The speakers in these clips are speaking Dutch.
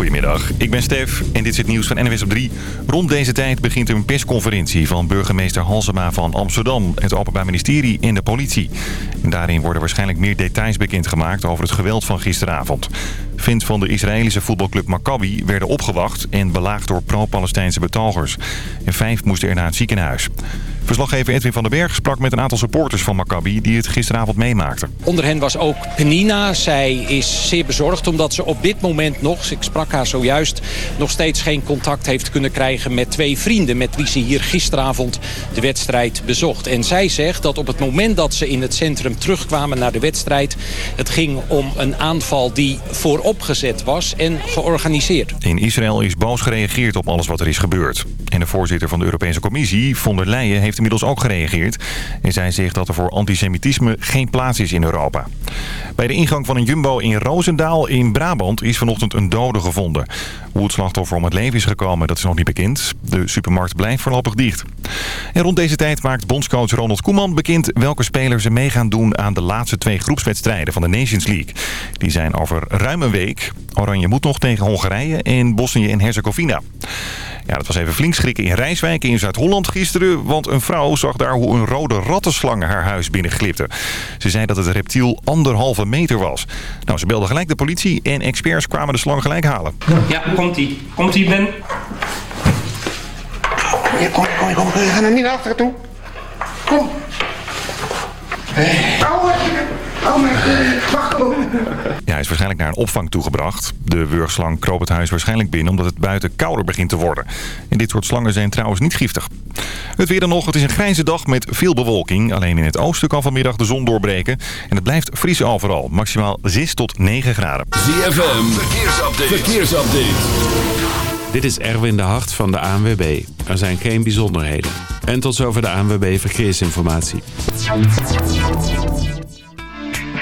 Goedemiddag, ik ben Stef en dit is het nieuws van NWS op 3. Rond deze tijd begint een persconferentie van burgemeester Halsema van Amsterdam... het Openbaar Ministerie en de politie. En daarin worden waarschijnlijk meer details bekendgemaakt over het geweld van gisteravond. Fans van de Israëlische voetbalclub Maccabi werden opgewacht... en belaagd door pro-Palestijnse betogers. En vijf moesten er naar het ziekenhuis. Verslaggever Edwin van den Berg sprak met een aantal supporters van Maccabi... die het gisteravond meemaakten. Onder hen was ook Penina. Zij is zeer bezorgd omdat ze op dit moment nog... ik sprak haar zojuist... nog steeds geen contact heeft kunnen krijgen met twee vrienden... met wie ze hier gisteravond de wedstrijd bezocht. En zij zegt dat op het moment dat ze in het centrum terugkwamen naar de wedstrijd... het ging om een aanval die vooropgezet was en georganiseerd. In Israël is boos gereageerd op alles wat er is gebeurd. En de voorzitter van de Europese Commissie, von der Leyen, heeft inmiddels ook gereageerd. En zij zegt dat er voor antisemitisme geen plaats is in Europa. Bij de ingang van een jumbo in Roosendaal in Brabant is vanochtend een dode gevonden. Hoe het slachtoffer om het leven is gekomen, dat is nog niet bekend. De supermarkt blijft voorlopig dicht. En rond deze tijd maakt bondscoach Ronald Koeman bekend welke spelers er mee gaan doen aan de laatste twee groepswedstrijden van de Nations League. Die zijn over ruim een week. Oranje moet nog tegen Hongarije en Bosnië en Herzegovina. Ja, dat was even flink schrikken in Rijswijk in Zuid-Holland gisteren. Want een vrouw zag daar hoe een rode rattenslang haar huis binnenglipte. Ze zei dat het reptiel anderhalve meter was. Nou, ze belde gelijk de politie en experts kwamen de slang gelijk halen. Ja, komt-ie. Komt-ie, Ben. Ja, kom, kom, kom. We gaan er niet naar achteren toe. Kom. Oh, oh, mijn. Ja, hij is waarschijnlijk naar een opvang toegebracht. De wurgslang kroop het huis waarschijnlijk binnen omdat het buiten kouder begint te worden. En dit soort slangen zijn trouwens niet giftig. Het weer dan nog. Het is een grijze dag met veel bewolking. Alleen in het oosten kan vanmiddag de zon doorbreken. En het blijft vriezen overal. Maximaal 6 tot 9 graden. ZFM, verkeersupdate. verkeersupdate. Dit is Erwin de Hart van de ANWB. Er zijn geen bijzonderheden. En tot zover de ANWB Verkeersinformatie.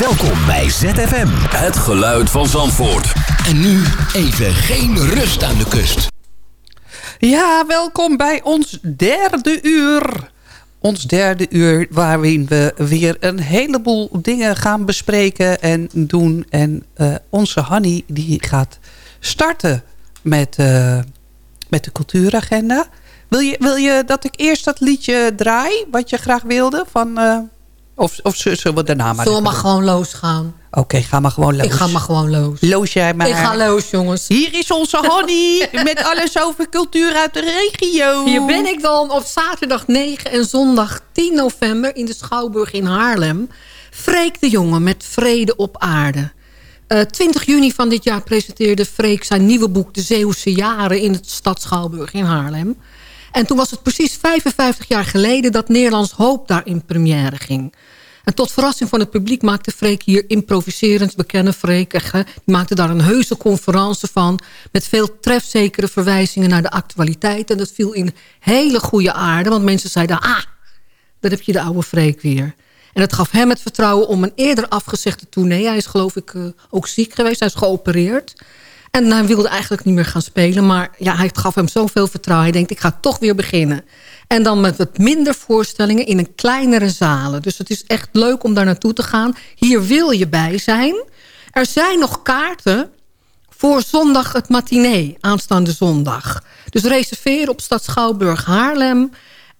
Welkom bij ZFM. Het geluid van Zandvoort. En nu even geen rust aan de kust. Ja, welkom bij ons derde uur. Ons derde uur waarin we weer een heleboel dingen gaan bespreken en doen. En uh, onze Hanny die gaat starten met, uh, met de cultuuragenda. Wil je, wil je dat ik eerst dat liedje draai, wat je graag wilde? Van, uh, of, of zullen we daarna maar... Zullen we maar gewoon losgaan? Oké, okay, ga maar gewoon los. Ik ga maar gewoon los. Loos jij maar. Ik ga los, jongens. Hier is onze Honey met alles over cultuur uit de regio. Hier ben ik dan op zaterdag 9 en zondag 10 november in de Schouwburg in Haarlem. Freek de Jonge met Vrede op Aarde. Uh, 20 juni van dit jaar presenteerde Freek zijn nieuwe boek... De Zeeuwse Jaren in het Stad Schouwburg in Haarlem. En toen was het precies 55 jaar geleden... dat Nederlands Hoop daar in première ging... En tot verrassing van het publiek maakte Freek hier improviserend bekende Freek. Die maakte daar een heuse conferentie van. Met veel trefzekere verwijzingen naar de actualiteit. En dat viel in hele goede aarde. Want mensen zeiden, ah, daar heb je de oude Freek weer. En het gaf hem het vertrouwen om een eerder afgezegde tournee. Hij is geloof ik uh, ook ziek geweest. Hij is geopereerd. En hij wilde eigenlijk niet meer gaan spelen. Maar ja, hij gaf hem zoveel vertrouwen. Hij denkt, ik ga toch weer beginnen. En dan met wat minder voorstellingen in een kleinere zalen. Dus het is echt leuk om daar naartoe te gaan. Hier wil je bij zijn. Er zijn nog kaarten voor zondag het matinee, aanstaande zondag. Dus reserveer op Stad Schouwburg Haarlem.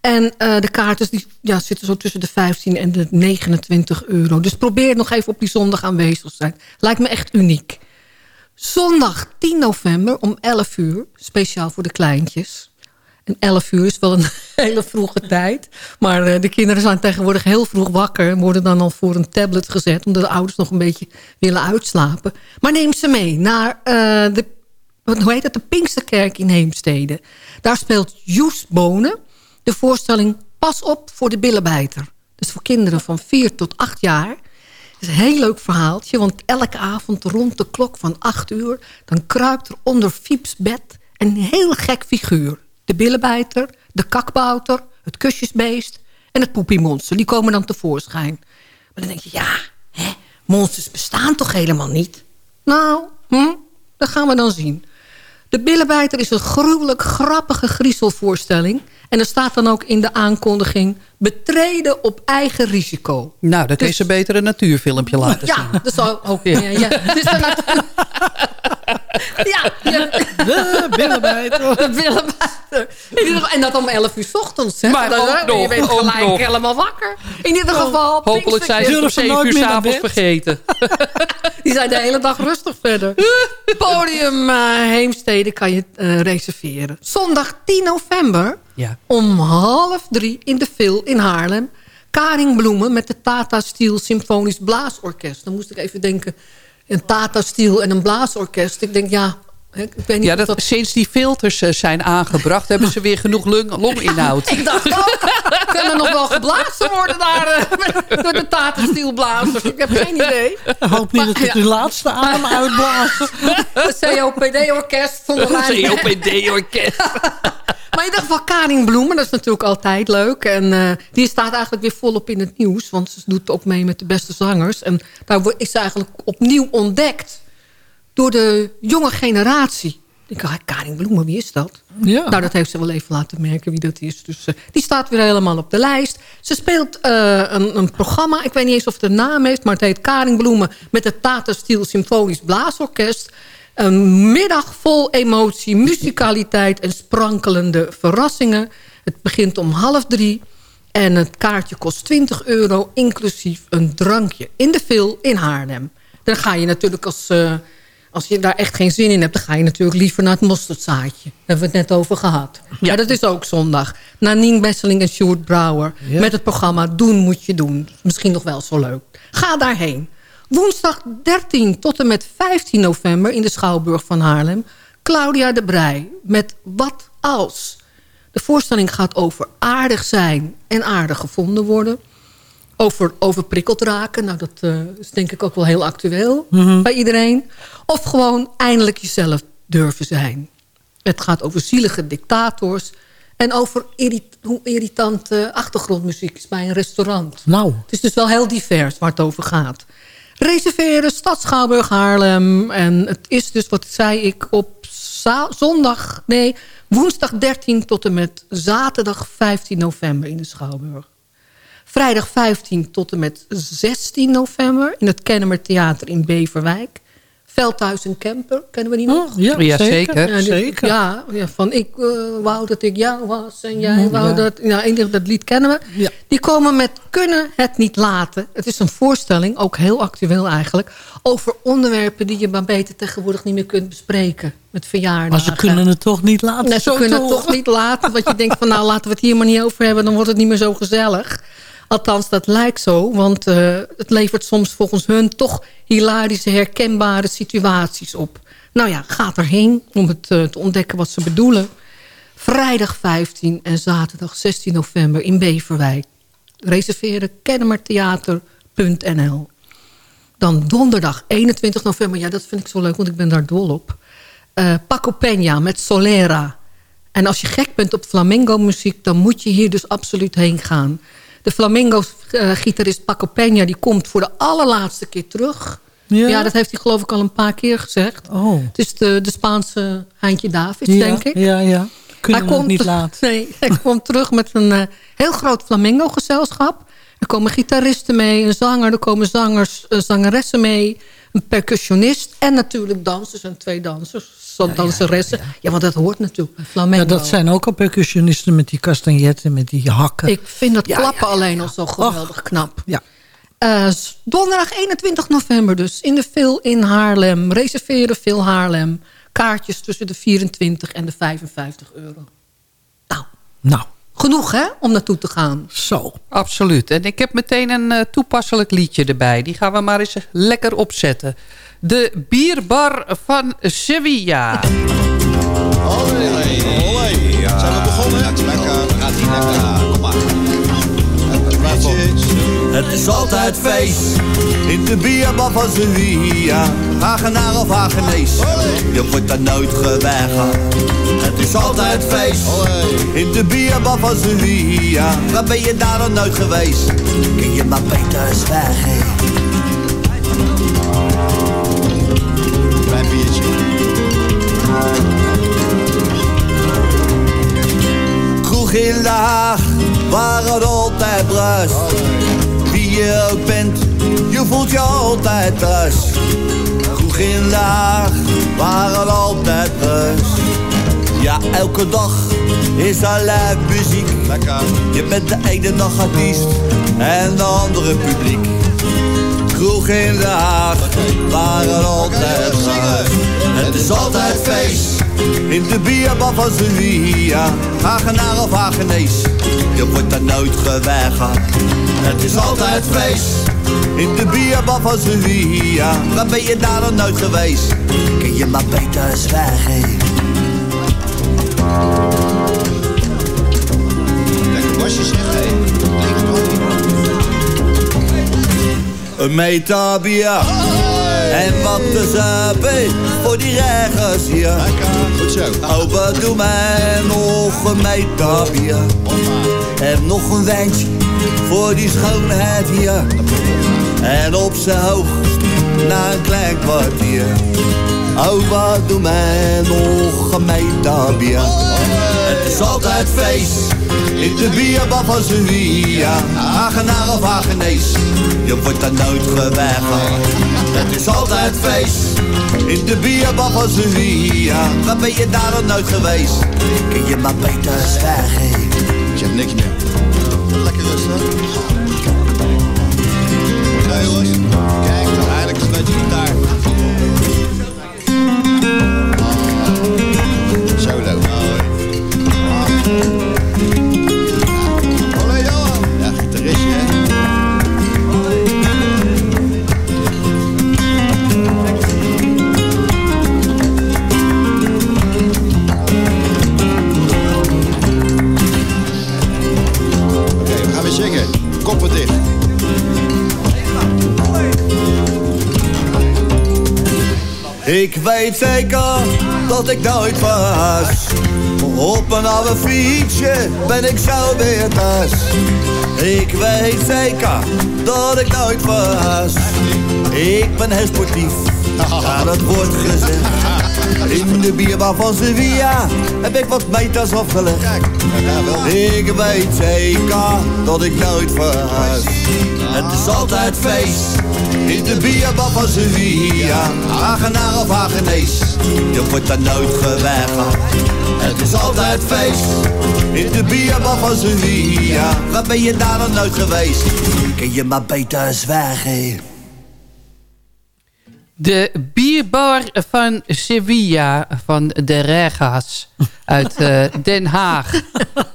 En uh, de kaarten die, ja, zitten zo tussen de 15 en de 29 euro. Dus probeer nog even op die zondag aanwezig te zijn. Lijkt me echt uniek. Zondag 10 november om 11 uur, speciaal voor de kleintjes En 11 uur is wel een hele vroege tijd. Maar eh, de kinderen zijn tegenwoordig heel vroeg wakker... en worden dan al voor een tablet gezet... omdat de ouders nog een beetje willen uitslapen. Maar neem ze mee naar eh, de, wat, hoe heet het, de Pinksterkerk in Heemstede. Daar speelt Joes Bonen de voorstelling Pas op voor de billenbijter. Dus voor kinderen van 4 tot 8 jaar. Is een heel leuk verhaaltje, want elke avond rond de klok van 8 uur... dan kruipt er onder Fieps bed een heel gek figuur. De billenbijter, de kakbouter, het kusjesbeest en het poepiemonster. Die komen dan tevoorschijn. Maar dan denk je, ja, hè, monsters bestaan toch helemaal niet? Nou, hm, dat gaan we dan zien. De billenbijter is een gruwelijk grappige griezelvoorstelling... En er staat dan ook in de aankondiging... betreden op eigen risico. Nou, dan kun je Dus- ze beter een natuurfilmpje laten zien. Ja, dat zou ook. Ja, ja. Is dan ja, ja. De billenbijter. De billenbijter. En dat om 11 uur 's ochtends. Hè? Maar ook nog, Je bent gelijk nog. helemaal wakker. In ieder geval... Hopelijk zijn ze om Pinksterkerk. 7 uur s'avonds vergeten. Die zijn de hele dag rustig verder. Podium eh, Heemstede kan je eh, reserveren. Zondag 10 november Ja. om half drie in de Vil in Haarlem. Karing Bloemen met de Tata Steel Symfonisch Blaasorkest. Dan moest ik even denken, een Tata Steel en een blaasorkest. Ik denk, ja, hè, ik weet niet Ja, dat, dat... sinds die filters eh, zijn aangebracht... hebben ze weer genoeg longinhoud. Ik dacht ook, kan er nog wel geblazen worden daar eh, door de Tata Steel blazers? Ik heb geen idee. Ik hoop niet dat het Ja. uw laatste adem uitblaast. Het COPD-orkest lijn. COPD-orkest. Maar in ieder geval Karin Bloemen, dat is natuurlijk altijd leuk. En eh, die staat eigenlijk weer volop in het nieuws. Want ze doet ook mee met de beste zangers. En daar is ze eigenlijk opnieuw ontdekt door de jonge generatie. Ik dacht, Karin Bloemen, wie is dat? Ja. Nou, dat heeft ze wel even laten merken wie dat is. Dus eh, die staat weer helemaal op de lijst. Ze speelt eh, een, een programma, ik weet niet eens of het een naam heeft... maar het heet Karin Bloemen met het Tata Steel Symfonisch Blaasorkest. Een middag vol emotie, musicaliteit en sprankelende verrassingen. Het begint om half drie en het kaartje kost 20 euro... inclusief een drankje in de Vil in Haarlem. Dan ga je natuurlijk als... eh, als je daar echt geen zin in hebt, dan ga je natuurlijk liever naar het mosterdzaadje. Daar hebben we het net over gehad. Ja, dat is ook zondag. Nanien Besseling en Sjoerd Brouwer. Ja. Met het programma Doen moet je doen. Misschien nog wel zo leuk. Ga daarheen. Woensdag 13 tot en met 15 november in de Schouwburg van Haarlem. Claudia de Brij met Wat als. De voorstelling gaat over aardig zijn en aardig gevonden worden. Over overprikkeld raken. Nou, dat eh, is denk ik ook wel heel actueel bij iedereen. Of gewoon eindelijk jezelf durven zijn. Het gaat over zielige dictators. En over irrit- hoe irritante achtergrondmuziek is bij een restaurant. Nou, Het is dus wel heel divers waar het over gaat. Reserveren, Stad Schouwburg Haarlem. En het is dus, wat zei ik, op zondag... nee, woensdag 13 tot en met zaterdag 15 november in de Schouwburg. Vrijdag 15 tot en met 16 november... in het Kennemer Theater in Beverwijk. Veldhuis en Kemper, kennen we die nog? ja, Ja, zeker. zeker. Ja, die- zeker. Ja, ja, van ik eh, wou dat ik jou was en jij Ja. wou dat... Ieder geval, dat lied kennen we. Ja. Die komen met Kunnen het niet laten. Het is een voorstelling, ook heel actueel eigenlijk... over onderwerpen die je maar beter tegenwoordig niet meer kunt bespreken. Met verjaardagen. Maar ze kunnen het toch niet laten. Nee, ze kunnen te het toch niet laten. Want je denkt van nou laten we het hier maar niet over hebben. Dan wordt het niet meer zo gezellig. Althans, dat lijkt zo. Want eh, het levert soms volgens hun toch hilarische, herkenbare situaties op. Nou ja, ga erheen om het eh, te ontdekken wat ze bedoelen. Vrijdag 15 en zaterdag 16 november in Beverwijk. Reserveren kennemertheater.nl Dan donderdag 21 november. Ja, dat vind ik zo leuk, want ik ben daar dol op. Eh, Paco Peña met Solera. En als je gek bent op flamenco muziek... dan moet je hier dus absoluut heen gaan. De flamenco-gitarist Paco Peña... die komt voor de allerlaatste keer terug. Ja? Ja, dat heeft hij geloof ik al een paar keer gezegd. Oh. Het is de, de Spaanse Heintje Davids, ja, denk ik. Ja, ja. Kunnen we het niet laten. Nee, hij komt terug met een eh, heel groot flamingo-gezelschap. Er komen gitaristen mee, een zanger, er komen zangers, eh, zangeressen mee... een percussionist en natuurlijk dansers en twee dansers. Zo danseressen. Ja, want dat hoort natuurlijk flamenco. Ja, dat zijn ook al percussionisten met die castagnetten, met die hakken. Ik vind dat Ja, klappen ja, ja, alleen ja. al zo geweldig knap. Ja. Eh, donderdag 21 november dus. In de Vil in Haarlem. Reserveren Vil Haarlem. Kaartjes tussen de 24 en de 55 euro. Nou. Genoeg, hè, om naartoe te gaan. Zo. Absoluut. En ik heb meteen een uh, toepasselijk liedje erbij. Die gaan we maar eens lekker opzetten. De bierbar van Sevilla. Olé, olé. Ja. Zijn we begonnen? Gaat lekker, gaat die lekker. Het is altijd feest in de bierbar van Sevilla. Hagenaar of Hagenees, je wordt daar nooit geweigerd. Het is altijd feest in de bierbar van Sevilla. Waar ben je daar dan nooit geweest? Kun je maar beter zwijgen. Klein biertje. Kroeg in de Haag, waar het altijd bruist. Je ook bent, je voelt je altijd thuis. Kroeg in waar het altijd bruist. Ja, elke dag is er live muziek. Lekker. Je bent de ene dag artiest en de andere publiek. Kroeg in de Haag, waar het altijd. Het is altijd feest in de bierbar van Sevilla. Hagenaar of Hagenees, je wordt daar nooit geweigerd. Het is altijd feest in de bierbar van. Waar ben je daar dan nooit geweest? Kun je maar beter zwijgen. Lekker zeg, hé. Een metabia en wat te zuipen voor die reigers hier. Goed zo. Opa, doe mij nog een metabia en nog een wijntje voor die schoonheid hier. En op zijn hoogst na een klein kwartier. Opa, doe mij nog een metabia. Het is altijd feest in de bierbar van Sevilla. Hagenaar of Hagenees, je wordt daar nooit geweigerd. Het is altijd feest in de bierbar van Sevilla. Waar ben je daar dan nooit geweest? Kun je maar beter zwijgen. Ik heb niks meer. Lekker rustig. Ja jongens, kijk, nou, Ik weet zeker dat ik nooit verhuis. Op een oude fietsje ben ik zo weer thuis. Ik weet zeker dat ik nooit verhuis. Ik ben heel sportief, ja dat wordt gezegd. In de bierbar van Sevilla heb ik wat meters afgelegd. Ik weet zeker dat ik nooit verhuis. Het is altijd feest in de bierbar van Sevilla. Hagenaar of Hagenees, je wordt daar nooit geweigerd. Het is altijd feest in de bierbar van Sevilla. Waar ben je daar dan nooit geweest? Kun je maar beter zwijgen. De bierbar van Sevilla van de Regas uit uh, Den Haag.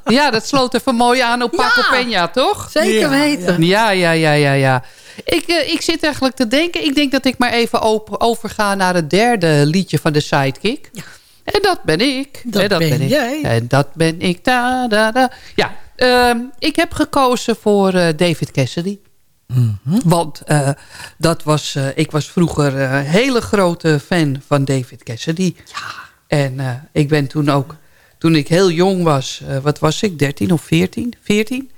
Ja, dat sloot even mooi aan op Paco Ja. Peña, toch? Zeker weten. Ja, ja, ja, ja, ja. Ik, uh, ik zit eigenlijk te denken. Ik denk dat ik maar even overga naar het derde liedje van de Sidekick. Ja. En dat ben ik. Dat, en dat ben, ben ik. jij. En dat ben ik. Da, da, da. Ja, uh, ik heb gekozen voor uh, David Cassidy. Mm -hmm. Want uh, dat was, ik was vroeger een hele grote fan van David Cassidy. Ja. En ik ben toen ook, toen ik heel jong was, wat was ik, 13 of 14? 14?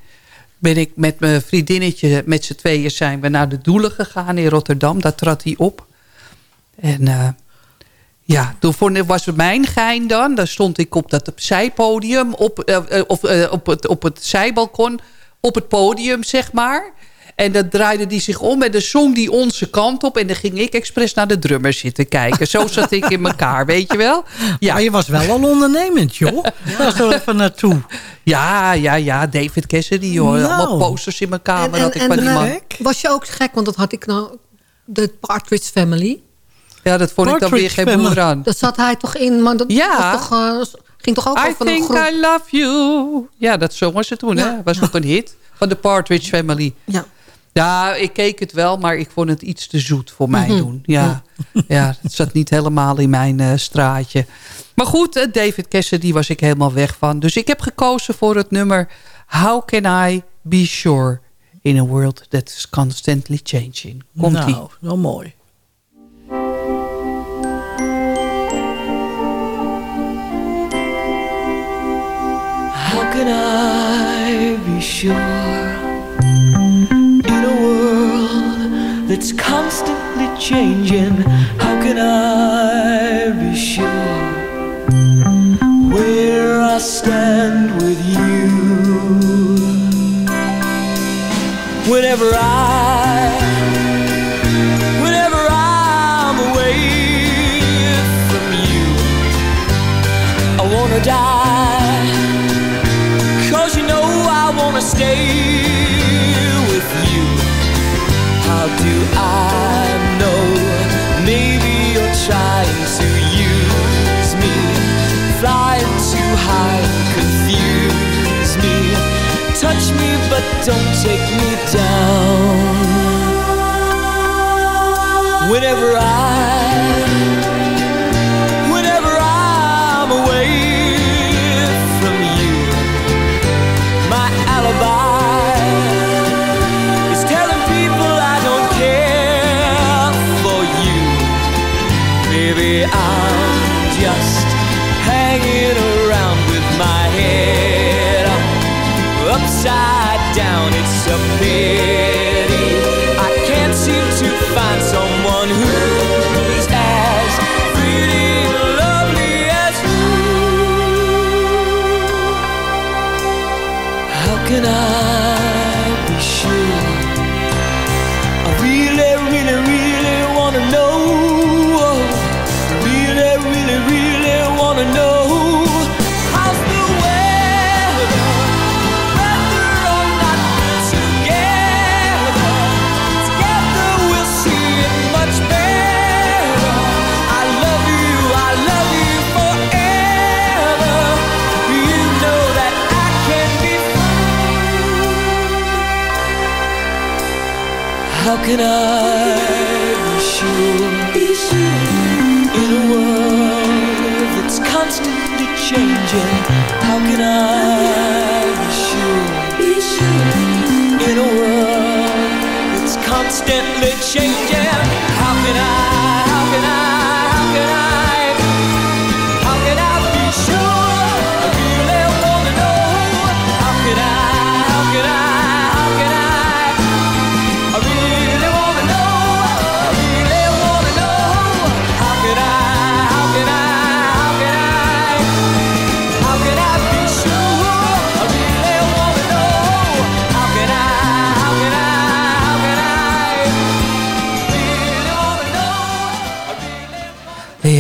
Ben ik met mijn vriendinnetje, met z'n tweeën zijn we naar de Doelen gegaan in Rotterdam. Daar trad hij op. En ja, toen was het mijn gein dan. Daar stond ik op dat zijpodium, op, of, op, het, op het zijbalkon, op het podium zeg maar. En dan draaide die zich om en dan zong die onze kant op. En dan ging ik expres naar de drummer zitten kijken. Zo zat ik in elkaar, weet je wel? Ja. Maar je was wel al ondernemend, joh. Daar zo even naartoe. Ja, ja, ja. David Cassidy, joh. Nou. Allemaal posters in mijn kamer en, had ik en, van die man. Was je ook gek, want dat had ik nou... De Partridge Family. Ja, dat vond Partridge ik dan weer geen moeder aan. Dat zat hij toch in, maar dat ja. was toch... Uh, Ging toch ook I over een think groep... I love you. Ja, dat zongen ze toen, hè? Was ook een hit van de Partridge Family. Ja. Ja, ik keek het wel, maar ik vond het iets te zoet voor mij Mhm. doen. Ja, ja, het zat niet helemaal in mijn eh, straatje. Maar goed, eh, David Cassidy was ik helemaal weg van. Dus ik heb gekozen voor het nummer How Can I Be Sure in a World That's Constantly Changing. Komt-ie. Nou, wel mooi. How can I be sure that's constantly changing? How can I be sure where I stand with you? Whenever I, don't take me down. Whenever I Whenever disappear can I be sure? In a world that's constantly changing, how can I be sure? In a world that's constantly changing? How can I?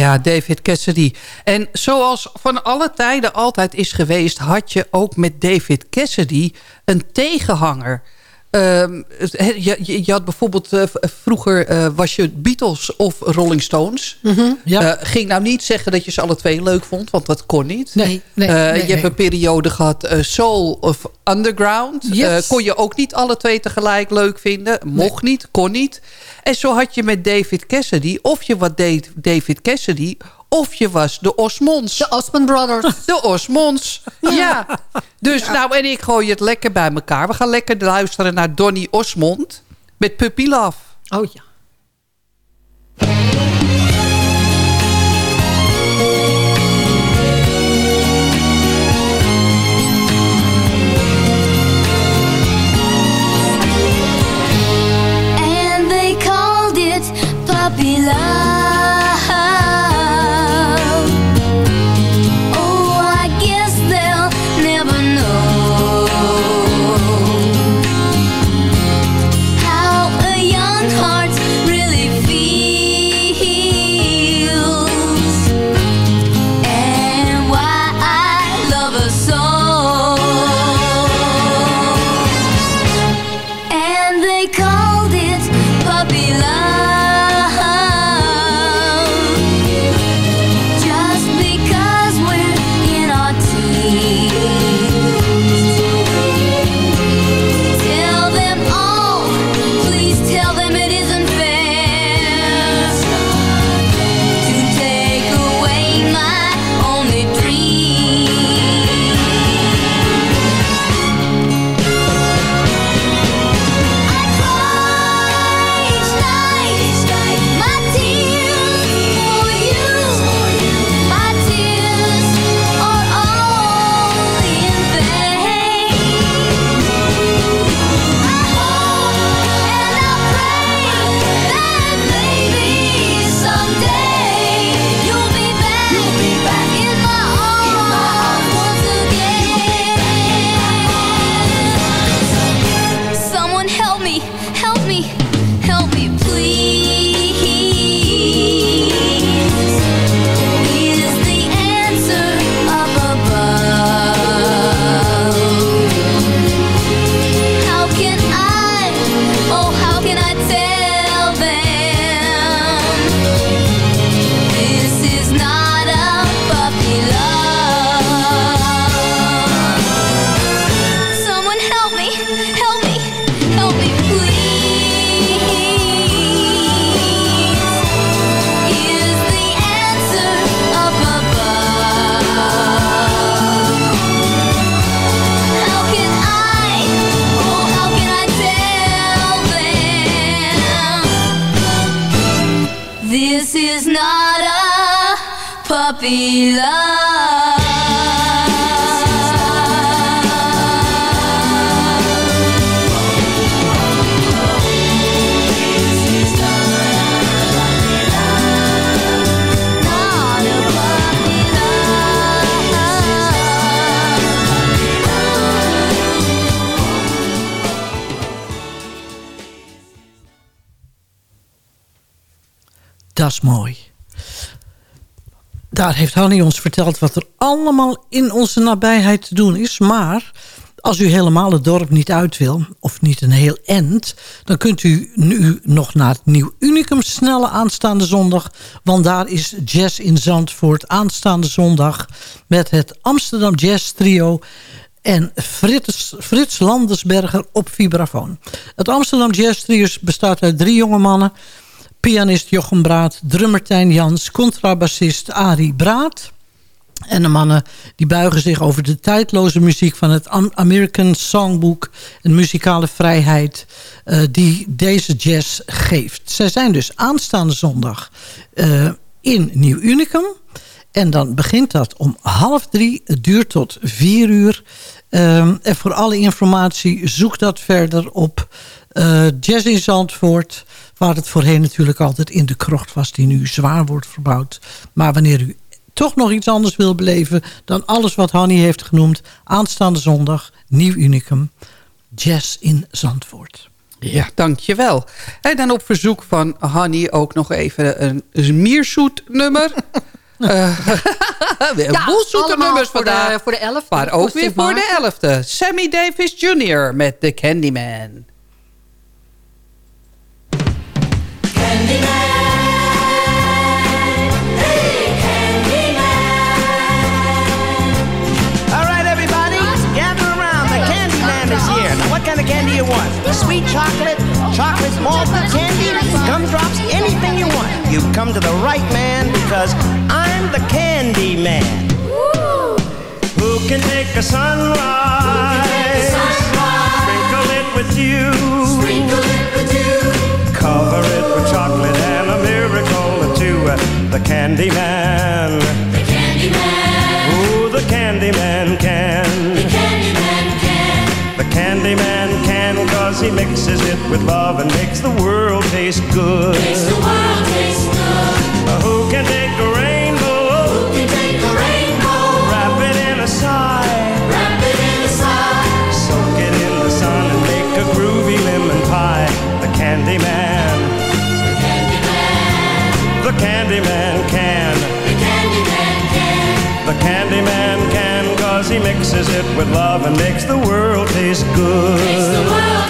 Ja, David Cassidy. En zoals van alle tijden altijd is geweest... had je ook met David Cassidy een tegenhanger. Ehm, je, je, had bijvoorbeeld... eh, vroeger eh, was je Beatles of Rolling Stones. Ja. Eh, ging nou niet zeggen dat je ze alle twee leuk vond... want dat kon niet. Nee, nee, nee, je hebt een periode gehad... eh, Soul of Underground. Yes. Kon je ook niet alle twee tegelijk leuk vinden. Mocht niet, kon niet. En zo had je met David Cassidy... of je was Da- David Cassidy... of je was de Osmonds. De Osmond Brothers. De Osmonds, ja. Dus nou, en ik gooi het lekker bij elkaar. We gaan lekker luisteren naar Donny Osmond... met Puppy Love. Oh ja. Heeft Hanny ons verteld wat er allemaal in onze nabijheid te doen is. Maar als u helemaal het dorp niet uit wil, of niet een heel end... dan kunt u nu nog naar het Nieuw Unicum snelle aanstaande zondag. Want daar is Jazz in Zandvoort aanstaande zondag... met het Amsterdam Jazz Trio en Frits, Frits Landersberger op vibrafoon. Het Amsterdam Jazz Trio bestaat uit drie jonge mannen... pianist Jochem Braat, drummer Tijn Jans... contrabassist Arie Braat... En de mannen die buigen zich over de tijdloze muziek van het Am- American Songbook. En muzikale vrijheid eh, die deze jazz geeft. Zij zijn dus aanstaande zondag eh, in Nieuw Unicum. En dan begint dat om half drie. Het duurt tot vier uur. Ehm, en voor alle informatie zoek dat verder op eh, Jazz in Zandvoort. Waar het voorheen natuurlijk altijd in de krocht was die nu zwaar wordt verbouwd. Maar wanneer u toch nog iets anders wil beleven dan alles wat Hanny heeft genoemd. Aanstaande zondag, Nieuw Unicum, Jazz in Zandvoort. Ja, dankjewel. En dan op verzoek van Hanny ook nog even een Mierzoet nummer. Eh, een Ja, boel zoete allemaal nummers voor de- vandaag. voor de 11e, Maar de ook weer voor de. 11e. Sammy Davis Jr. met The Candyman. You want? Sweet chocolate, chocolate malted candy, gumdrops, anything you want. You've come to the right man because I'm the candy man. Who can take a sunrise? Sprinkle it with you. Sprinkle it with you. Cover it with chocolate and a miracle or two. The candy man. The candy man. Ooh, the candy man can. The candy man can. The candy man he mixes it with love and makes the world taste good. Makes the world taste good. who can take a rainbow? Who can take a rainbow? Wrap it in a sigh. Wrap it in a sigh. Soak it in the sun and make a groovy lemon pie. The candy man. The candy man. The candy man can. The candy man can. The candy man can cause he mixes it with love and makes the world taste good.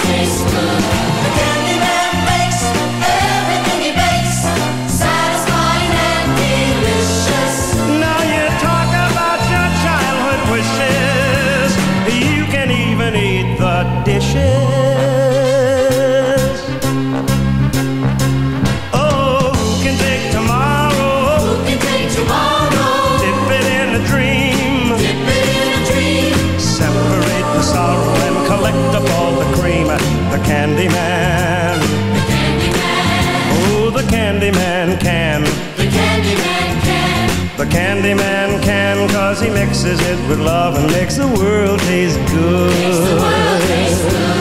The candy man can cause he mixes it with love and makes the world taste good.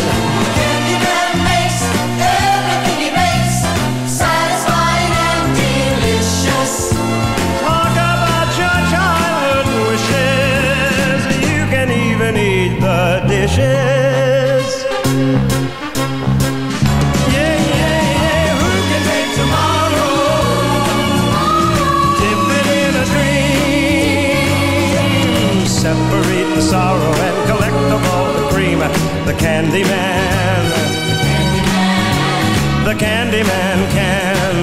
the candy man. The candy man can.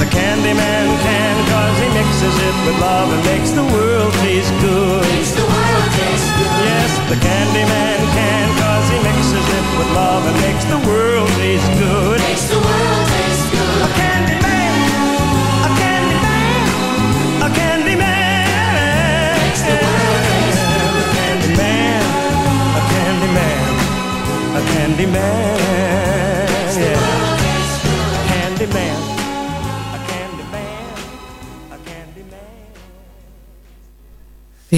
The candy man can, cause he mixes it with love and makes the world taste good. Yes, the candy man can, cause he mixes it with love and makes the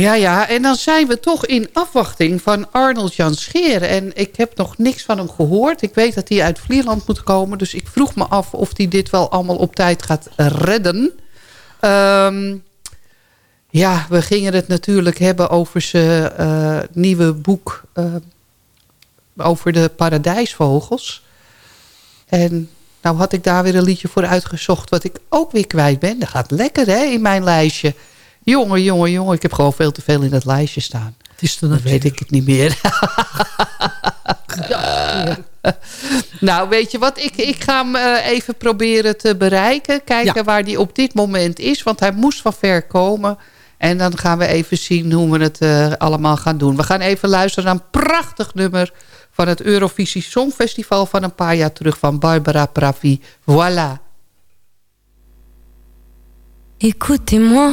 Ja, ja, en dan zijn we toch in afwachting van Arnold Jan Scheer. En ik heb nog niks van hem gehoord. Ik weet dat hij uit Vlierland moet komen. Dus ik vroeg me af of hij dit wel allemaal op tijd gaat redden. Ehm, ja, we gingen het natuurlijk hebben over zijn eh, nieuwe boek... eh, over de paradijsvogels. En nou had ik daar weer een liedje voor uitgezocht... wat ik ook weer kwijt ben. Dat gaat lekker, hè, in mijn lijstje... Jongen, jongen, jongen. Ik heb gewoon veel te veel in dat lijstje staan. Het is dan weet ik het niet meer. nou, weet je wat? Ik, ik ga hem eh, even proberen te bereiken. Kijken waar hij op dit moment is. Want hij moest van ver komen. En dan gaan we even zien hoe we het eh, allemaal gaan doen. We gaan even luisteren naar een prachtig nummer... van het Eurovisie Songfestival van een paar jaar terug... van Barbara Pravi. Voilà. Écoutez-moi,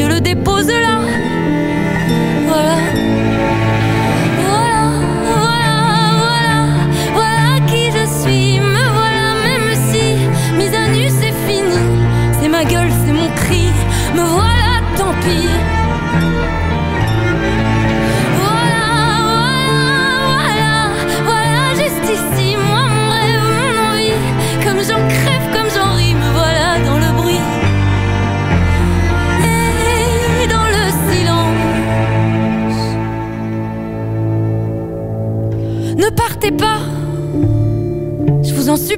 je le dépose là. Voilà. Voilà, voilà, voilà, voilà qui je suis. Me voilà, même si mise à nu, c'est fini. C'est ma gueule, c'est mon cri. Me voilà, tant pis.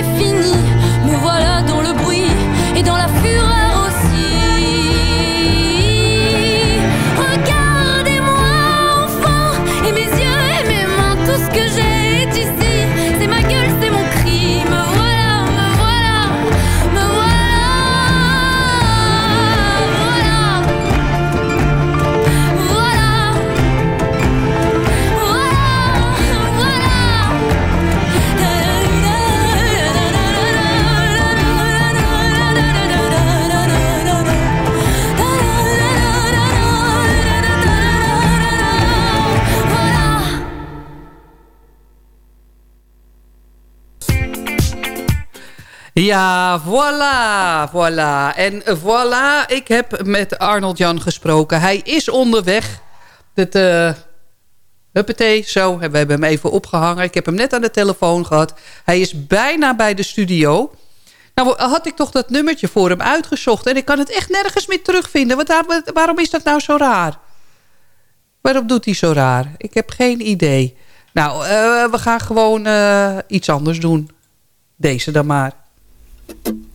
C'est fini. Me voilà dans le bruit et dans la fureur aussi. Regardez-moi, enfant, et mes yeux et mes mains, tout ce que j'ai Ja, voilà, voilà. En voilà, ik heb met Arnold Jan gesproken. Hij is onderweg. Het, eh huppatee, zo. We hebben hem even opgehangen. Ik heb hem net aan de telefoon gehad. Hij is bijna bij de studio. Nou had ik toch dat nummertje voor hem uitgezocht. En ik kan het echt nergens meer terugvinden. Waarom is dat nou zo raar? Waarom doet hij zo raar? Ik heb geen idee. Nou, eh, we gaan gewoon eh, iets anders doen. Deze dan maar. thank you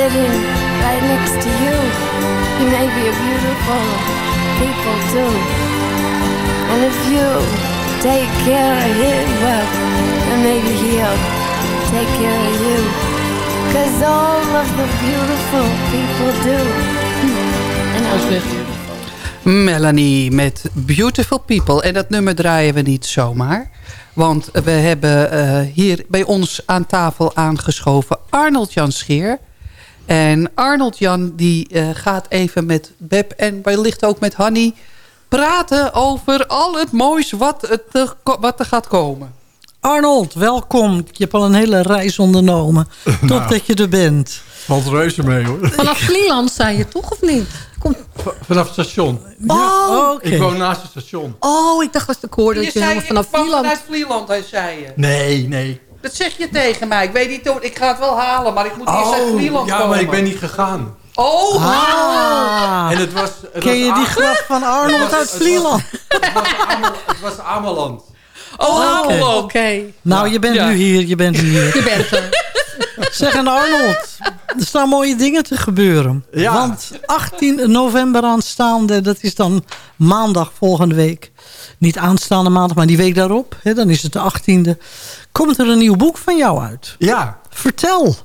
sitting right next to you. He may be a beautiful people too. And if you take care of him, well, then maybe he'll take care of you. Cause all of the beautiful people do. And all Melanie met Beautiful People. En dat nummer draaien we niet zomaar. Want we hebben eh, hier bij ons aan tafel aangeschoven Arnold Jan Scheer. En Arnold Jan die eh, gaat even met Beb en wellicht ook met Hanny... praten over al het moois wat, het, eh, wat er gaat komen. Arnold, welkom. Je hebt al een hele reis ondernomen. Top Nou. dat je er bent. Valt reuze mee hoor. Vanaf Vlieland zei je toch of niet? Kom. Vanaf het station. Oh, Ik woon naast het station. Oh, ik dacht dat ik hoorde dat je helemaal vanaf Vlieland... Vanuit Vlieland, hij zei je. Nee, nee. Dat zeg je tegen mij. Ik weet niet hoe... Ik ga het wel halen, maar ik moet eerst uit Oh, Vlieland ja, komen. maar ik ben niet gegaan. Oh! Ah. En het was... Het Ken was je die grap van Arnold was- uit Vlieland? Het was het was Ameland. Oh, Oké. Oké. Nou, je bent Ja. nu hier, je bent nu hier. Je bent er. Zeg, en Arnold, er staan mooie dingen te gebeuren. Ja. Want 18 november aanstaande, dat is dan maandag volgende week. Niet aanstaande maandag, maar die week daarop. Hè, dan is het de 18e. Komt er een nieuw boek van jou uit? Ja. Vertel.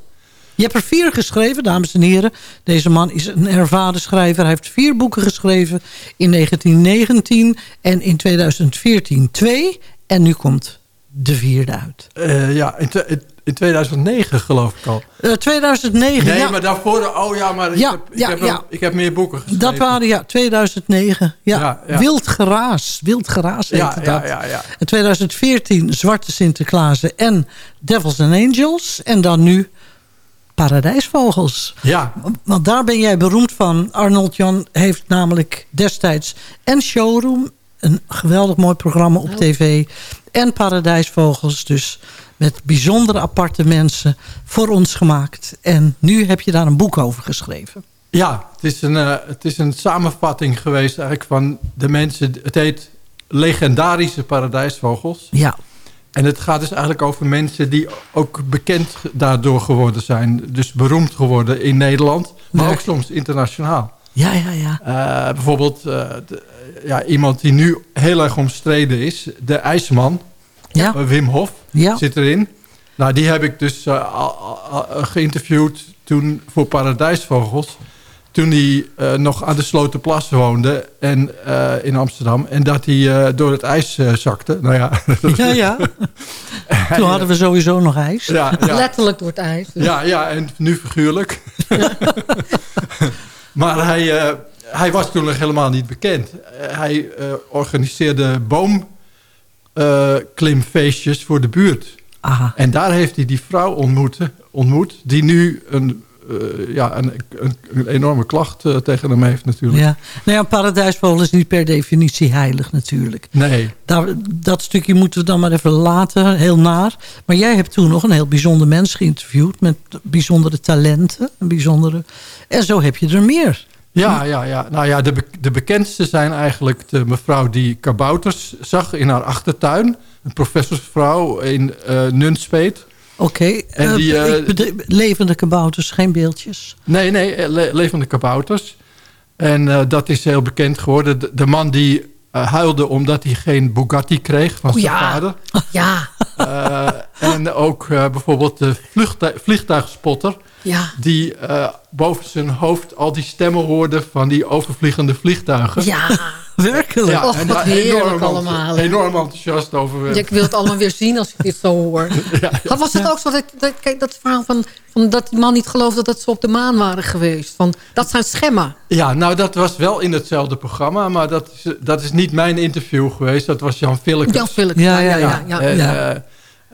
Je hebt er vier geschreven, dames en heren. Deze man is een ervaren schrijver. Hij heeft vier boeken geschreven in 1919 en in 2014 twee. En nu komt de vierde uit. Eh, ja, in, te- in 2009 geloof ik al. Eh, 2009, Nee, ja. maar daarvoor... Oh ja, maar ik, Ja, heb, ik, ja, heb, ja. ik heb meer boeken geschreven. Dat waren, ja, 2009. Ja, Ja, ja. Wild Geraas. Wild Geraas heette Ja, ja, dat. ja, ja. En 2014 Zwarte Sinterklaasen en Devils and Angels. En dan nu Paradijsvogels. Ja. Want daar ben jij beroemd van. Arnold Jan heeft namelijk destijds en Showroom... een geweldig mooi programma op tv... en Paradijsvogels. Dus met bijzondere aparte mensen voor ons gemaakt. En nu heb je daar een boek over geschreven. Ja, het is, een, eh, het is een samenvatting geweest eigenlijk van de mensen. Het heet Legendarische Paradijsvogels. Ja. En het gaat dus eigenlijk over mensen die ook bekend daardoor geworden zijn. Dus beroemd geworden in Nederland, maar ook soms internationaal. Ja, ja, ja. Eh, bijvoorbeeld eh, de- ja, iemand die nu heel erg omstreden is. De IJsman, Ja. eh, Wim Hof, Ja. zit erin. Nou, die heb ik dus eh, geïnterviewd toen voor Paradijsvogels. Toen hij eh, nog aan de Slotenplas woonde en, eh, in Amsterdam. En dat hij eh, door het ijs eh, zakte. Nou ja. Ja, ja. Toen hadden we sowieso nog ijs. Ja, ja. Letterlijk door het ijs. dus. Ja, ja, en nu figuurlijk. maar hij, eh, hij was toen nog helemaal niet bekend. Eh, hij eh, organiseerde boomklimfeestjes voor de buurt. Aha. En daar heeft hij die vrouw ontmoet, ontmoet die nu een eh, ja, een, een, een enorme klacht eh, tegen hem heeft natuurlijk. Ja. Nou ja, een paradijsvogel is niet per definitie heilig natuurlijk. Nee. Daar, dat stukje moeten we dan maar even laten, heel naar. Maar jij hebt toen nog een heel bijzonder mens geïnterviewd... met bijzondere talenten, bijzondere... en zo heb je er meer. Ja, ja, ja. Nou ja, de, be- de bekendste zijn eigenlijk de mevrouw die kabouters zag in haar achtertuin. Een professorsvrouw in eh Nunspeet. Oké, En eh, die, eh, levende kabouters, geen beeldjes. Nee, nee, le- levende kabouters. En dat is heel bekend geworden. De, de man die huilde omdat hij geen Bugatti kreeg van Oh, zijn ja. vader. Ja, en ook bijvoorbeeld de vliegtuig, vliegtuigspotter... ja. die eh, boven zijn hoofd al die stemmen hoorde van die overvliegende vliegtuigen. Ja, Werkelijk? Och, en wat heerlijk enorm, allemaal? Enorm enthousiast over. Ja, ik wil het allemaal weer zien als ik dit zo hoor. Maar Was het ook zo, dat, dat, kijk, dat verhaal van, van dat die man niet geloofde dat ze op de maan waren geweest? Van, dat zijn schemmen. Ja, nou dat was wel in hetzelfde programma, maar dat is, dat is niet mijn interview geweest. Dat was Jan Villekes. Jan Villekes, ja, ja, ja. ja, En, ja.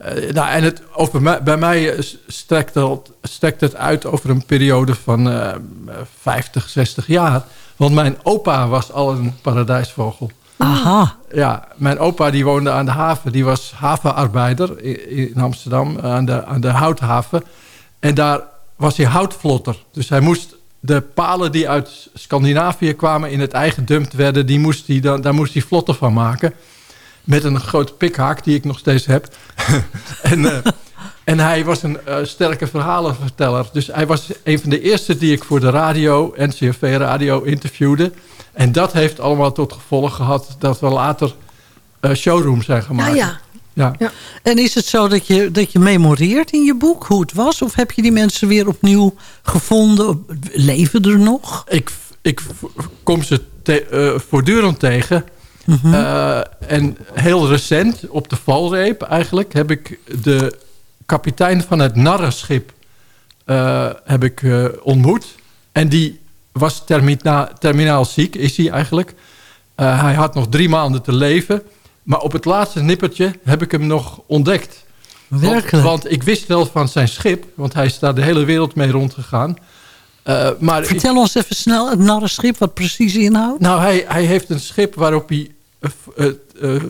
Eh, eh, nou, en het, mij, bij mij eh, strekt het, strekt het uit over een periode van eh 50, 60 jaar. Want mijn opa was al een paradijsvogel. Aha. Ja, mijn opa die woonde aan de haven. Die was havenarbeider in, in Amsterdam, aan de, aan de houthaven. En daar was hij houtvlotter. Dus hij moest de palen die uit Scandinavië kwamen... in het eigen dumpt werden, die moest hij dan, daar moest hij vlotter van maken. Met een grote pikhaak die ik nog steeds heb. en, eh, en hij was een eh, sterke verhalenverteller. Dus hij was een van de eerste die ik voor de radio, NCRV Radio, interviewde. En dat heeft allemaal tot gevolg gehad dat we later eh showrooms zijn gemaakt. Ja, ja. Ja. En is het zo dat je, dat je memoreert in je boek hoe het was? Of heb je die mensen weer opnieuw gevonden? Leven er nog? Ik, ik kom ze te- eh, voortdurend tegen. Eh, en heel recent, op de valreep eigenlijk... heb ik de kapitein van het narrenschip eh, heb ik, eh, ontmoet. En die was termina terminaal ziek, is hij eigenlijk. Hij had nog drie maanden te leven. Maar op het laatste nippertje heb ik hem nog ontdekt. Want, Werkelijk? want ik wist wel van zijn schip, want hij is daar de hele wereld mee rondgegaan. Eh, maar ik- Vertel ons even snel het narrenschip wat precies inhoudt. nou, hij, hij heeft een schip waarop hij eh, eh,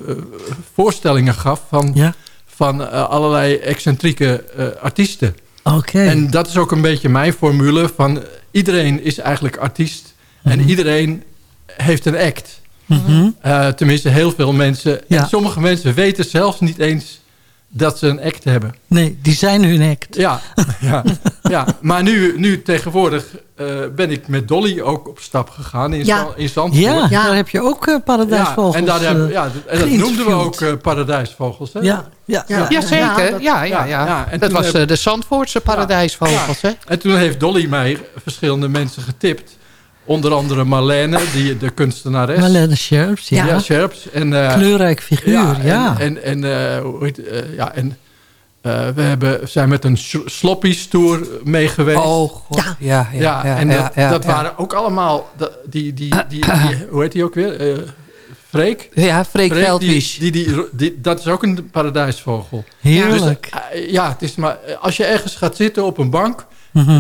voorstellingen gaf van, van allerlei excentrieke artiesten. Oké. En dat is ook een beetje mijn formule van iedereen is eigenlijk artiest en iedereen heeft een act. Mhm. Tenminste, heel veel mensen. Ja. En sommige mensen weten zelfs niet eens dat ze een act hebben. Nee, die zijn hun act. Ja, ja, ja. maar nu, nu tegenwoordig eh, ben ik met Dolly ook op stap gegaan in, Ja. In Zandvoort. Ja, daar heb je ook eh, paradijsvogels Ja, en, daar hebben, eh, ja, en dat noemden we ook eh, paradijsvogels. Hè? Ja, ja, ja. Jazeker, ja, ja, ja. En dat was eh, de Zandvoortse paradijsvogels, hè? En toen heeft Dolly mij verschillende mensen getipt. Onder andere Marlene, die, de kunstenares. Marlene Scherps, ja. Ja, Scherps. En, eh, Kleurrijk figuur, ja. En, en, en, eh, hoe heet, eh, ja, en eh, we hebben, zijn met een sl- sloppies tour mee geweest. Oh, God. Ja. Ja, ja, ja, en ja, dat, ja, dat ja. waren ook allemaal... Die, die, die, die, hoe heet die ook weer? Eh Freek? Ja, Freek die, Veldwies. die, die, die- dat is ook een paradijsvogel. Heerlijk. Dus, ja, het is maar, als je ergens gaat zitten op een bank...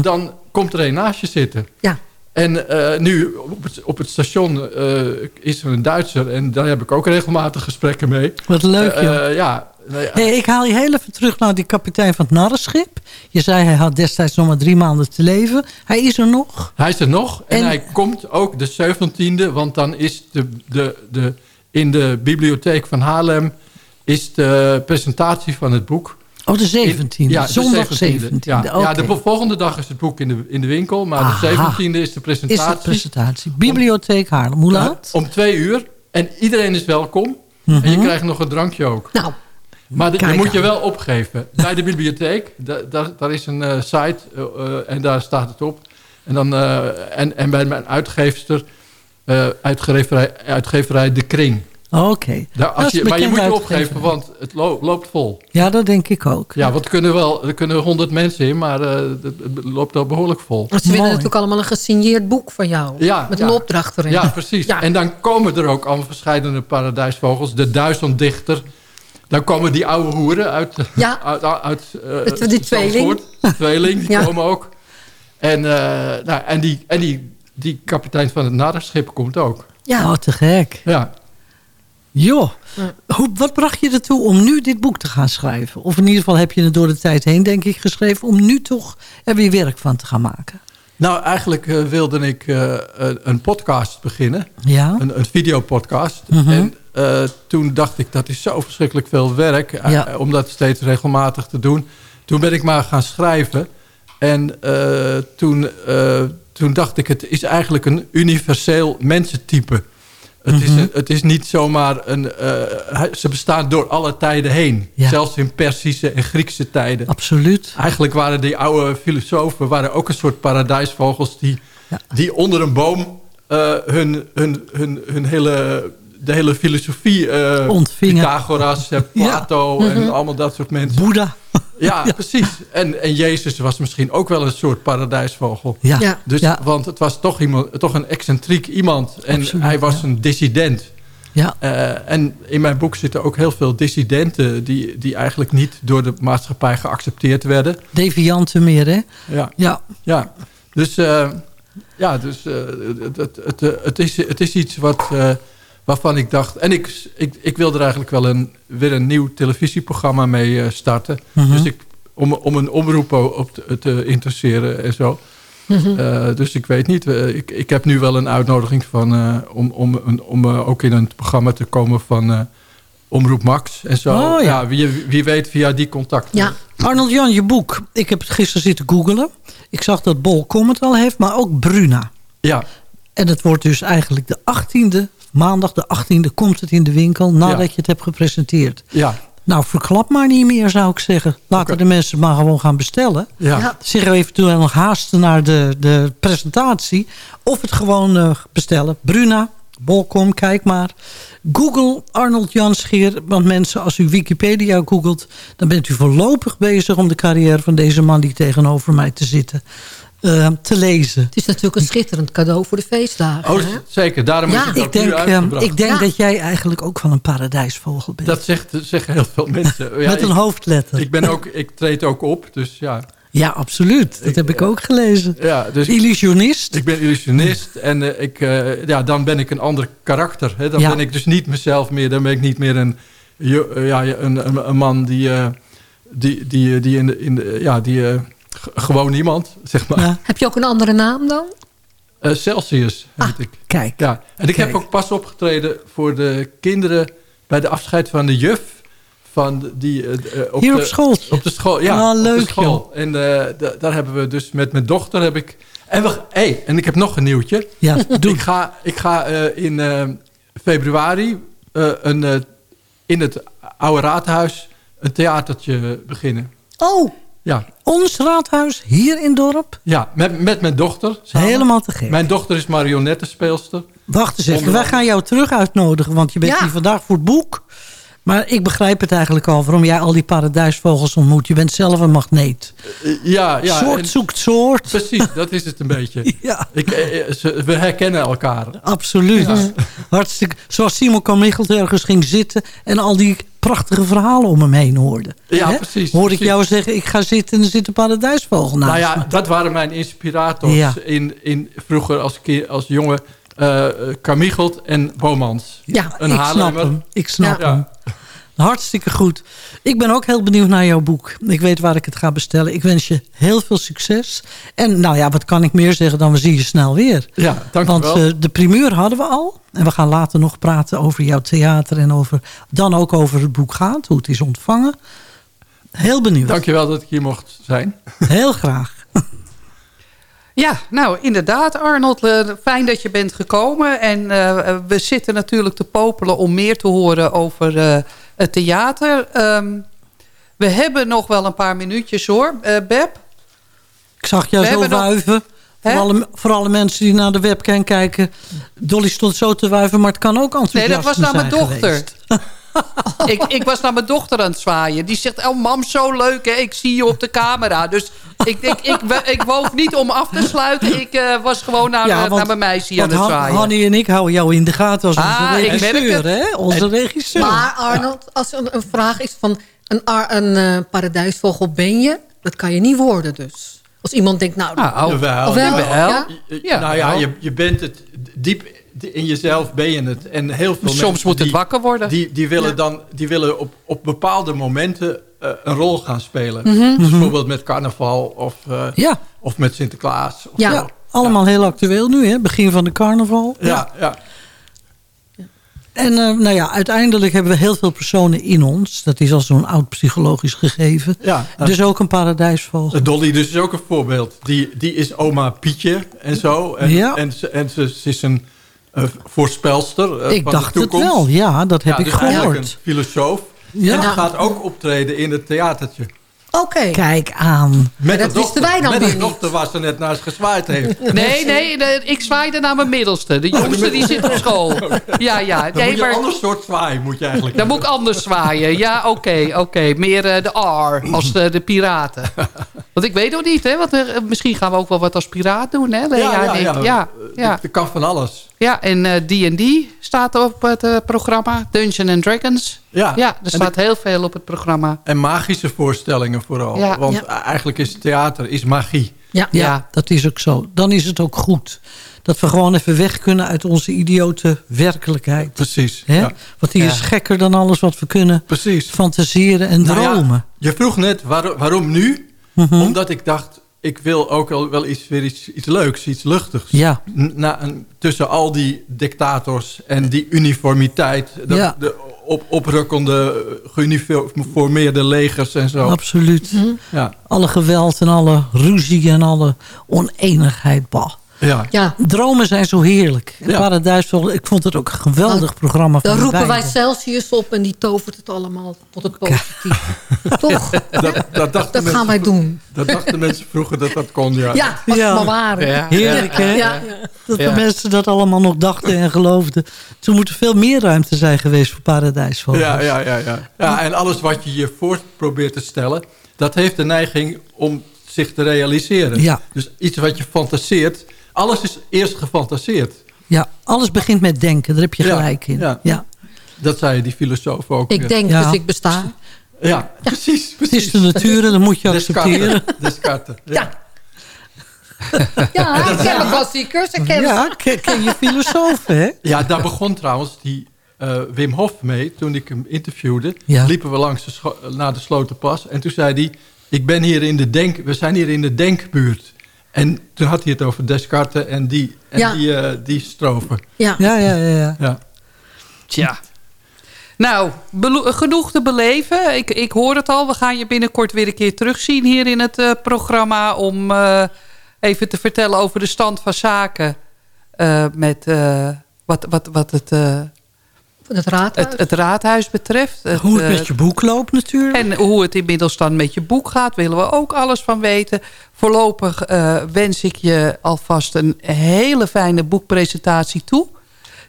dan komt er een naast je zitten. Ja. En eh, nu op het, op het station eh, is er een Duitser... en daar heb ik ook regelmatig gesprekken mee. Wat leuk, Eh, joh. ja, nou ja. Hey, ik haal je heel even terug naar die kapitein van het narrenschip. Je zei hij had destijds nog maar drie maanden te leven. Hij is er nog. Hij is er nog en, En- hij komt ook de 17e, want dan is de, de, de, in de bibliotheek van Haarlem is de presentatie van het boek. Oh, de 17e. Ja, de Zondag 17e. 17e. Ja, ja, de volgende dag is het boek in de, in de winkel, maar Aha. de 17e is de Is presentatie. de presentatie. Bibliotheek Haarlem. Hoe laat? Om twee uur. En iedereen is welkom. En je krijgt nog een drankje ook. Nou, Maar de- je Kijk moet je wel opgeven. Bij de bibliotheek, da- daar, daar is een eh, site eh, eh, en daar staat het op. En, dan, eh, en, en bij mijn uitgeefster, uitgeverij, uitgeverij De Kring. Oké. Daar, Dat als is je, maar je moet je opgeven, want het lo- loopt vol. Ja, dat denk ik ook. Ja, want er kunnen wel er kunnen honderd mensen in, maar eh, het, loopt wel behoorlijk vol. want ze willen natuurlijk allemaal een gesigneerd boek van jou. Ja, met ja. een opdracht erin. Ja, precies. En dan komen er ook allemaal verschillende paradijsvogels. De duizenddichter. Dan komen die oude hoeren uit... Ja. uit, uit, eh, Dat- die tweeling. Tweeling, die Ja. komen ook. En, eh, nou, en, die, en die, die kapitein van het narrenschip komt ook. Ja. Oh, te gek. Ja. Joh, Hoe, wat bracht je ertoe om nu dit boek te gaan schrijven? Of in ieder geval heb je het door de tijd heen, denk ik, geschreven... om nu toch er weer werk van te gaan maken? Nou, eigenlijk eh, wilde ik eh, een- podcast beginnen. Ja. Een, een videopodcast. Mhm. En eh, toen dacht ik, dat is zo verschrikkelijk veel werk... Ja. om dat steeds regelmatig te doen. Toen ben ik maar gaan schrijven. En eh, toen, eh, toen dacht ik, het is eigenlijk een universeel mensentype. Het, is, Mhm. het is niet zomaar een... eh, ze bestaan door alle tijden heen. Ja. Zelfs in Persische en Griekse tijden. Absoluut. Eigenlijk waren die oude filosofen waren ook een soort paradijsvogels... die, die onder een boom eh, hun, hun, hun, hun hele, de hele filosofie... eh Ontvingen. Pythagoras, en Plato Ja. en Mhm. allemaal dat soort mensen. Boeddha. Ja, precies. En, en Jezus was misschien ook wel een soort paradijsvogel. Ja. Ja. Dus, Ja. Want het was toch, iemand, toch een excentriek iemand. En Absoluut, hij was een dissident. Ja. Eh, en in mijn boek zitten ook heel veel dissidenten... die, die eigenlijk niet door de maatschappij geaccepteerd werden. Devianten meer, hè? Ja. Ja. ja. Dus, eh, ja, dus eh, het, het, het, het, is, het is iets wat, eh, waarvan ik dacht... En ik, ik, ik wil er eigenlijk wel een, weer een nieuw televisieprogramma mee eh, starten. Mhm. Dus ik, om, om een omroep op te, te interesseren en zo. Mhm. Eh, dus ik weet niet. eh, ik, ik heb nu wel een uitnodiging van, om, om, een- om ook in een programma te komen van Omroep Max en zo. Oh, ja. wie, wie weet via die contacten. Ja. Arnold Jan, je boek. Ik heb het gisteren zitten googelen. Ik zag dat Bol Comet al heeft, maar ook Bruna. Ja. En het wordt dus eigenlijk de 18e, maandag de 18e komt het in de winkel... nadat Ja. je het hebt gepresenteerd. Ja. Nou, verklap maar niet meer, zou ik zeggen. Laten de mensen maar gewoon gaan bestellen. Ja. Ja. Zich eventueel nog haasten naar de, de presentatie. Of het gewoon eh, bestellen. Bruna, Bolkom, kijk maar. Google Arnold Jan Scheer. Want mensen, als u Wikipedia googelt... dan bent u voorlopig bezig om de carrière van deze man... die tegenover mij te zitten, eh, te lezen. Het is natuurlijk een schitterend cadeau voor de feestdagen. Oh, hè? zeker. Daarom Ja. is het Ik denk, nu eh, uitgebracht. ik denk Ja. dat jij eigenlijk ook wel een paradijsvogel bent. Dat zegt, zeggen heel veel mensen. Ja, Met een ik- hoofdletter. Ik, ben ook, ik treed ook op, dus ja. Ja, absoluut. Dat heb ik ook gelezen. ja dus Illusionist. Ik ben illusionist en eh, ik, eh, ja, dan ben ik een ander karakter. Hè? Dan Ja. ben ik dus niet mezelf meer. Dan ben ik niet meer een, eh, ja, een, een, een man die, eh, die, die, die in de, in de, ja, die, eh, gewoon iemand, zeg maar. Heb je ook een andere naam dan? Eh, Celsius heet ik. Kijk. Ja. En ik heb ook pas opgetreden voor de kinderen bij de afscheid van de juf. Van die, eh, eh, Hier de, op school? Op de school, ja. Ah, op leuk, de school. En da- daar hebben we dus met mijn dochter heb ik... En, we, hey, en ik heb nog een nieuwtje. Ja, doe. Ik ga, ik ga in februari een, in het oude raadhuis een theatertje beginnen. Oh, Ja, ons raadhuis hier in het dorp. ja met, met mijn dochter. samen. Helemaal te gek. Mijn dochter is marionettenspeelster. Wacht eens even, wij gaan jou terug uitnodigen, want je bent Ja. hier vandaag voor het boek. Maar ik begrijp het eigenlijk al, waarom jij al die paradijsvogels ontmoet. Je bent zelf een magneet. Eh, ja, ja. soort zoekt soort. Precies, dat is het een beetje. Ja. Ik, eh, eh, we herkennen elkaar. Absoluut. Hartstikke. Zoals Simon Kamichelt ergens ging zitten en al die prachtige verhalen om hem heen hoorde. Ja, precies, Hoorde ik jou zeggen, ik ga zitten en er zit een paradijsvogel naast nou ja, me. dat waren mijn inspirators Ja. in, in, vroeger als, als jongen. eh Kamichelt en Bomans. Ja, een ik snap hem. Ik snap Ja. hem. Hartstikke goed. Ik ben ook heel benieuwd naar jouw boek. Ik weet waar ik het ga bestellen. Ik wens je heel veel succes. En nou ja, wat kan ik meer zeggen dan we zien je snel weer. Ja, dank Want u wel. eh, de primeur hadden we al. En we gaan later nog praten over jouw theater. En over, dan ook over het boek gaat. Hoe het is ontvangen. Heel benieuwd. Dank je wel dat ik hier mocht zijn. Heel graag. Ja, nou inderdaad Arnold, eh, fijn dat je bent gekomen. En eh, we zitten natuurlijk te popelen om meer te horen over eh, het theater. Ehm, we hebben nog wel een paar minuutjes hoor, eh Beb. Ik zag jou zo hebben nog- wuiven. Voor alle, voor alle mensen die naar de webcam kijken. Dolly stond zo te wuiven, maar het kan ook Nee, enthousiasme dat was naar mijn zijn dochter. ik, ik was naar mijn dochter aan het zwaaien. Die zegt, oh mam, zo leuk hè. Ik zie je op de camera. Dus ik denk, ik, we- ik woog niet om af te sluiten. Ik eh, was gewoon naar, Ja, eh, want- naar mijn meisje aan Want het Han- zwaaien. Hanny en ik houden jou in de gaten als onze Ah, ik regisseur. Hè? Onze regisseur. Maar Arnold, als er een, een vraag is van een, ar- een eh, paradijsvogel ben je, dat kan je niet worden dus. Als iemand denkt, nou... Jawel, of wel? jawel. Ja? Ja, nou ja, je, je bent het diep in jezelf ben je het. En heel veel Soms mensen moet het die- wakker worden. Die, die willen dan die willen op, op bepaalde momenten eh, een rol gaan spelen. Mhm. Dus Mhm. bijvoorbeeld met carnaval of, eh, Ja. of met Sinterklaas. Of Ja, zo. allemaal heel actueel nu, hè? begin van de carnaval. Ja, ja. En eh, nou ja, uiteindelijk hebben we heel veel personen in ons. Dat is al zo'n oud psychologisch gegeven. Ja, dus ook een paradijsvogel. Dolly dus is ook een voorbeeld. Die, die is oma Pietje en zo. En, Ja. en, ze, en ze, ze is een voorspelster eh, Ik van dacht de het toekomst. wel, ja, dat heb Ja, ik dus gehoord. een filosoof. Ja. En die gaat ook optreden in het theatertje. Oké. Kijk aan. Met dat de wisten dochter, wij dan met weer dochter waar ze net naar gezwaaid heeft. Nee, nee, nee, ik zwaaide naar mijn middelste. De jongste die zit op school. Ja, ja. Dan Nee, moet je maar een ander soort zwaai moet je eigenlijk dan moet ik anders zwaaien. Ja, oké, oké. Meer eh, de R als de, de piraten. Want ik weet nog niet, hè. Want, eh, misschien gaan we ook wel wat als piraat doen, hè, Lea Ja, ja, ja. ja, ja. Dat kan van alles. Ja, en eh, D&D staat op het eh, programma. Dungeons and Dragons. Ja. Ja, er staat heel veel op het programma. En magische voorstellingen vooral. Ja. Want Ja. eigenlijk is theater is magie. Ja. Ja, dat is ook zo. Dan is het ook goed. Dat we gewoon even weg kunnen uit onze idiote werkelijkheid. Precies. Hè? ja. Want die is gekker dan alles wat we kunnen Precies. fantaseren en Nou ja, dromen. je vroeg net waar- waarom nu? Mhm. Omdat ik dacht, ik wil ook wel iets, weer iets, iets leuks, iets luchtigs. Ja. Na, tussen al die dictators en die uniformiteit. De, Ja. de op, oprukkende, geuniformeerde legers en zo. Absoluut. Ja. Alle geweld en alle ruzie en alle oneenigheid. Bah. Ja. Ja. Dromen zijn zo heerlijk. Ja. Paradijs, ik vond het ook een geweldig programma. Van Dan de roepen wij. Celsius op en die tovert het allemaal tot het positief. Toch? Dat, dat, dachten Dat gaan wij mensen- doen. Dat dachten mensen vroeger dat dat kon, ja. Ja, als het maar waar is. Ja. Heerlijk, hè? Ja. Dat Ja. de mensen dat allemaal nog dachten en geloofden. Toen moet er veel meer ruimte zijn geweest voor Paradijsvogels. Ja, ja, ja, ja. ja, en alles wat je je voor probeert te stellen... dat heeft de neiging om zich te realiseren. Ja. Dus iets wat je fantaseert... alles is eerst gefantaseerd. Ja, alles begint met denken. Daar heb je Ja, gelijk in. ja. Ja. Dat zei die filosoof ook. Ik denk Ja. dus ik besta. Ja, precies, Het precies. is de natuur en dat moet je accepteren. Descartes. Descartes. Ja. Ja, ik ken mijn klassiekers. Ik ken Ja, ken, ken je filosofen, hè? ja, daar begon trouwens die eh, Wim Hof mee. Toen ik hem interviewde, Ja. liepen we langs de naar de Slotenpas. En toen zei hij, ik ben hier in de denk, we zijn hier in de denkbuurt. En toen had hij het over Descartes en die, en Ja. die, eh, die strofen. Ja. Ja, ja, ja. ja. Ja. Tja. Nou, genoeg te beleven. Ik, ik hoor het al. We gaan je binnenkort weer een keer terugzien hier in het eh, programma... om eh, even te vertellen over de stand van zaken... eh, met eh, wat, wat, wat het, eh, Het raadhuis. het, het raadhuis betreft. Het, Hoe het eh, met je boek loopt natuurlijk. en hoe het inmiddels dan met je boek gaat, willen we ook alles van weten. Voorlopig eh, wens ik je alvast een hele fijne boekpresentatie toe.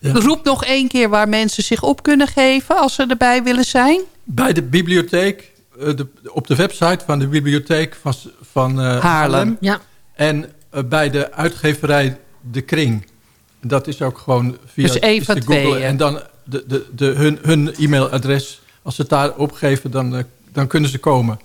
Roep nog één keer waar mensen zich op kunnen geven als ze erbij willen zijn. Bij de bibliotheek, eh, de, op de website van de bibliotheek van, van eh, Haarlem. Ja. En bij de uitgeverij De Kring. Dat is ook gewoon via Dus googlen. tweeën. En dan de, de, de, hun, hun e-mailadres. Als ze het daar opgeven, dan, eh, dan kunnen ze komen.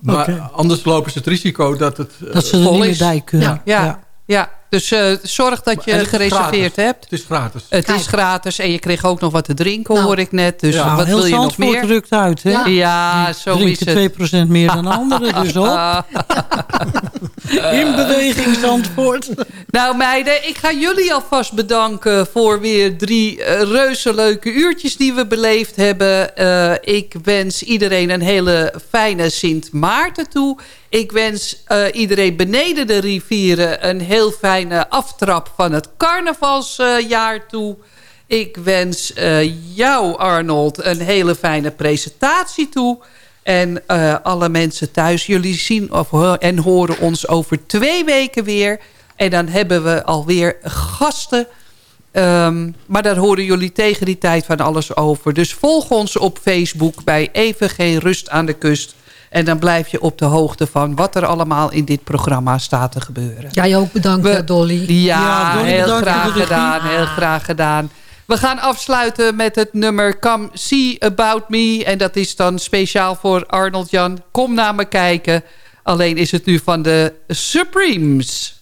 Maar anders lopen ze het risico dat het... eh, Dat ze er niet meer bij kunnen. Ja, ja. ja. Dus eh, zorg dat je gereserveerd gratis. hebt. Het is gratis. Het Kijk. is gratis en je kreeg ook nog wat te drinken, Nou. hoor ik net. Dus Ja. Nou, wat heel wil je nog meer? drukt uit, hè? Ja. Ja, zo is Drinken het. 2% meer dan anderen, dus op. In beweging Zandvoort. Nou meiden, ik ga jullie alvast bedanken voor weer drie eh, reuze leuke uurtjes die we beleefd hebben. Eh, ik wens iedereen een hele fijne Sint Maarten toe. Ik wens eh, iedereen beneden de rivieren een heel aftrap van het carnavalsjaar toe. Ik wens eh, jou Arnold een hele fijne presentatie toe. En eh, alle mensen thuis, jullie zien of, en horen ons over twee weken weer. En dan hebben we alweer gasten. Ehm, maar daar horen jullie tegen die tijd van alles over. Dus volg ons op Facebook bij EVG Rust aan de Kust. En dan blijf je op de hoogte van wat er allemaal in dit programma staat te gebeuren. Jij ook bedankt, Dolly. Ja, Dolly heel graag gedaan. Heel graag gedaan. We gaan afsluiten met het nummer Come See About Me. En dat is dan speciaal voor Arnold Jan. Kom naar me kijken. Alleen is het nu van de Supremes.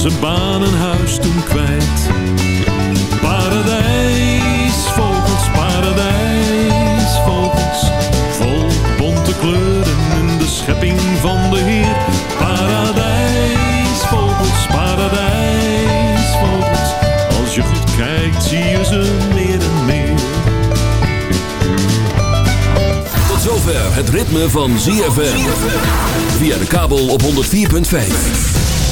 zijn baan en huis toen kwijt. Paradijsvogels, paradijsvogels, vol bonte kleuren in de schepping van de Heer. Paradijsvogels, paradijsvogels, als je goed kijkt zie je ze meer en meer. Tot zover het ritme van ZFM. Via de kabel op 104.5.